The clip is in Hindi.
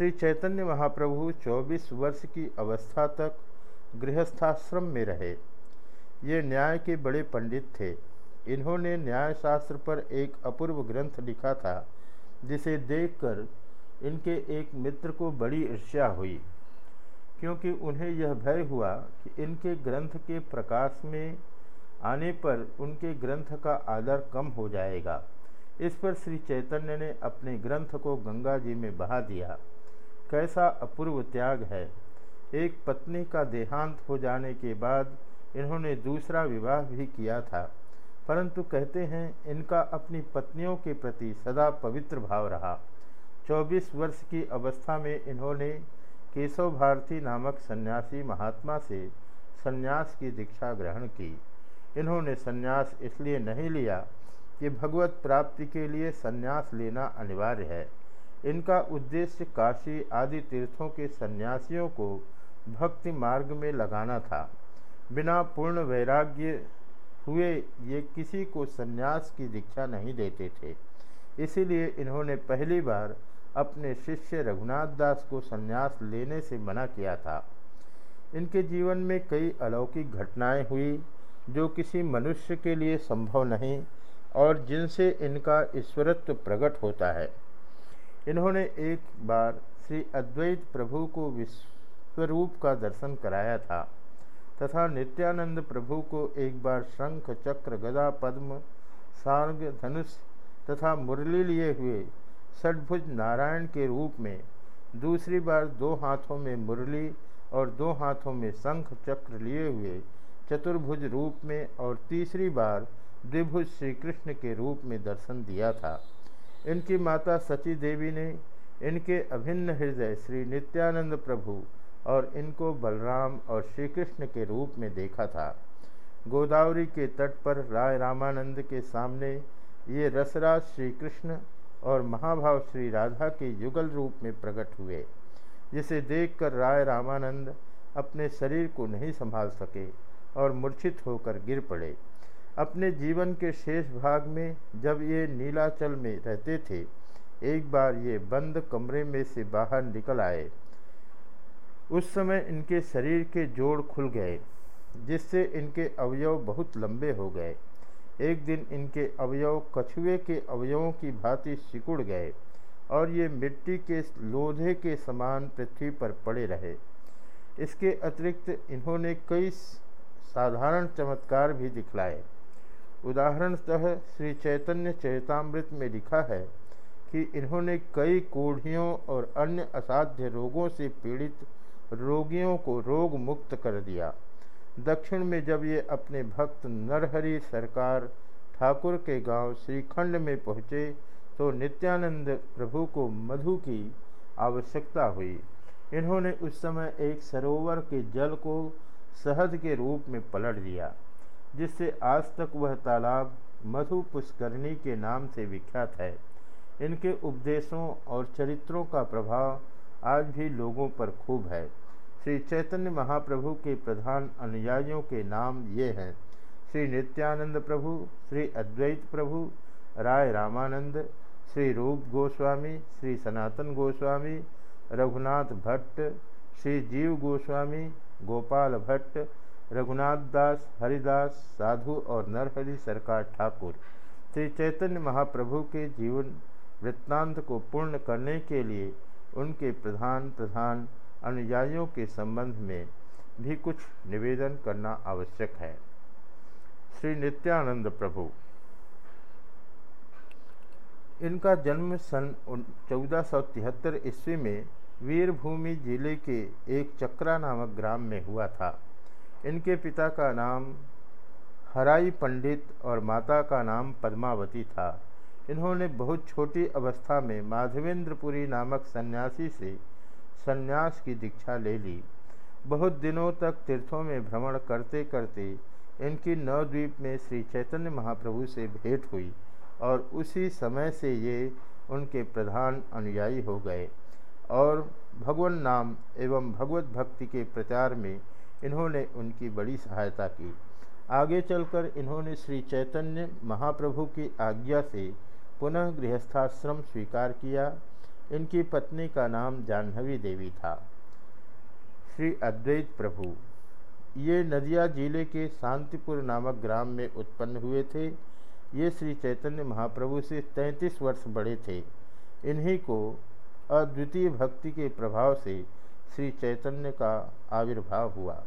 श्री चैतन्य महाप्रभु 24 वर्ष की अवस्था तक गृहस्थाश्रम में रहे। ये न्याय के बड़े पंडित थे। इन्होंने न्याय शास्त्र पर एक अपूर्व ग्रंथ लिखा था, जिसे देखकर इनके एक मित्र को बड़ी ईर्ष्या हुई, क्योंकि उन्हें यह भय हुआ कि इनके ग्रंथ के प्रकाश में आने पर उनके ग्रंथ का आदर कम हो जाएगा। इस पर श्री चैतन्य ने अपने ग्रंथ को गंगा जी में बहा दिया। कैसा अपूर्व त्याग है। एक पत्नी का देहांत हो जाने के बाद इन्होंने दूसरा विवाह भी किया था, परंतु कहते हैं इनका अपनी पत्नियों के प्रति सदा पवित्र भाव रहा। 24 वर्ष की अवस्था में इन्होंने केशव भारती नामक सन्यासी महात्मा से सन्यास की दीक्षा ग्रहण की। इन्होंने सन्यास इसलिए नहीं लिया कि भगवत प्राप्ति के लिए सन्यास लेना अनिवार्य है। इनका उद्देश्य काशी आदि तीर्थों के सन्यासियों को भक्ति मार्ग में लगाना था। बिना पूर्ण वैराग्य हुए ये किसी को सन्यास की दीक्षा नहीं देते थे। इसीलिए इन्होंने पहली बार अपने शिष्य रघुनाथ दास को सन्यास लेने से मना किया था। इनके जीवन में कई अलौकिक घटनाएँ हुई, जो किसी मनुष्य के लिए संभव नहीं और जिनसे इनका ईश्वरत्व प्रकट होता है। इन्होंने एक बार श्री अद्वैत प्रभु को विश्वरूप का दर्शन कराया था, तथा नित्यानंद प्रभु को एक बार शंख, चक्र, गदा, पद्म, सार्ग, धनुष तथा मुरली लिए हुए षडभुज नारायण के रूप में, दूसरी बार दो हाथों में मुरली और दो हाथों में शंख, चक्र लिए हुए चतुर्भुज रूप में और तीसरी बार द्विभुज श्री कृष्ण के रूप में दर्शन दिया था। इनकी माता सची देवी ने इनके अभिन्न हृदय श्री नित्यानंद प्रभु और इनको बलराम और श्री कृष्ण के रूप में देखा था। गोदावरी के तट पर राय रामानंद के सामने ये रसराज श्री कृष्ण और महाभाव श्री राधा के युगल रूप में प्रकट हुए, जिसे देखकर राय रामानंद अपने शरीर को नहीं संभाल सके और मूर्छित होकर गिर पड़े। अपने जीवन के शेष भाग में जब ये नीलाचल में रहते थे, एक बार ये बंद कमरे में से बाहर निकल आए। उस समय इनके शरीर के जोड़ खुल गए, जिससे इनके अवयव बहुत लंबे हो गए। एक दिन इनके अवयव कछुए के अवयवों की भांति सिकुड़ गए और ये मिट्टी के लोधे के समान पृथ्वी पर पड़े रहे। इसके अतिरिक्त इन्होंने कई साधारण चमत्कार भी दिखलाए। उदाहरणतः श्री चैतन्य चैतामृत में लिखा है कि इन्होंने कई कोढ़ियों और अन्य असाध्य रोगों से पीड़ित रोगियों को रोग मुक्त कर दिया। दक्षिण में जब ये अपने भक्त नरहरि सरकार ठाकुर के गाँव श्रीखंड में पहुँचे तो नित्यानंद प्रभु को मधु की आवश्यकता हुई। इन्होंने उस समय एक सरोवर के जल को शहद के रूप में पलट दिया। जिससे आज तक वह तालाब मधु पुष्करणी के नाम से विख्यात है। इनके उपदेशों और चरित्रों का प्रभाव आज भी लोगों पर खूब है। श्री चैतन्य महाप्रभु के प्रधान अनुयायियों के नाम ये हैं। श्री नित्यानंद प्रभु, श्री अद्वैत प्रभु, राय रामानंद, श्री रूप गोस्वामी, श्री सनातन गोस्वामी, रघुनाथ भट्ट, श्री जीव गोस्वामी, गोपाल भट्ट रघुनाथ दास, हरिदास, साधु और नरहरि सरकार ठाकुर, श्री चैतन्य महाप्रभु के जीवन वृत्तांत को पूर्ण करने के लिए उनके प्रधान प्रधान अनुयायियों के संबंध में भी कुछ निवेदन करना आवश्यक है। श्री नित्यानंद प्रभु, इनका जन्म सन चौदह सौ तिहत्तर ईस्वी में वीरभूमि ज़िले के एक चक्रा नामक ग्राम में हुआ था। इनके पिता का नाम हराई पंडित और माता का नाम पद्मावती था। इन्होंने बहुत छोटी अवस्था में माधवेंद्रपुरी नामक सन्यासी से सन्यास की दीक्षा ले ली। बहुत दिनों तक तीर्थों में भ्रमण करते करते इनकी नवद्वीप में श्री चैतन्य महाप्रभु से भेंट हुई और उसी समय से ये उनके प्रधान अनुयायी हो गए और भगवान नाम एवं भगवत भक्ति के प्रचार में इन्होंने उनकी बड़ी सहायता की। आगे चलकर इन्होंने श्री चैतन्य महाप्रभु की आज्ञा से पुनः गृहस्थाश्रम स्वीकार किया। इनकी पत्नी का नाम जाह्नवी देवी था। श्री अद्वैत प्रभु, ये नदिया ज़िले के शांतिपुर नामक ग्राम में उत्पन्न हुए थे। ये श्री चैतन्य महाप्रभु से तैंतीस वर्ष बड़े थे। इन्हीं को अद्वितीय भक्ति के प्रभाव से श्री चैतन्य का आविर्भाव हुआ।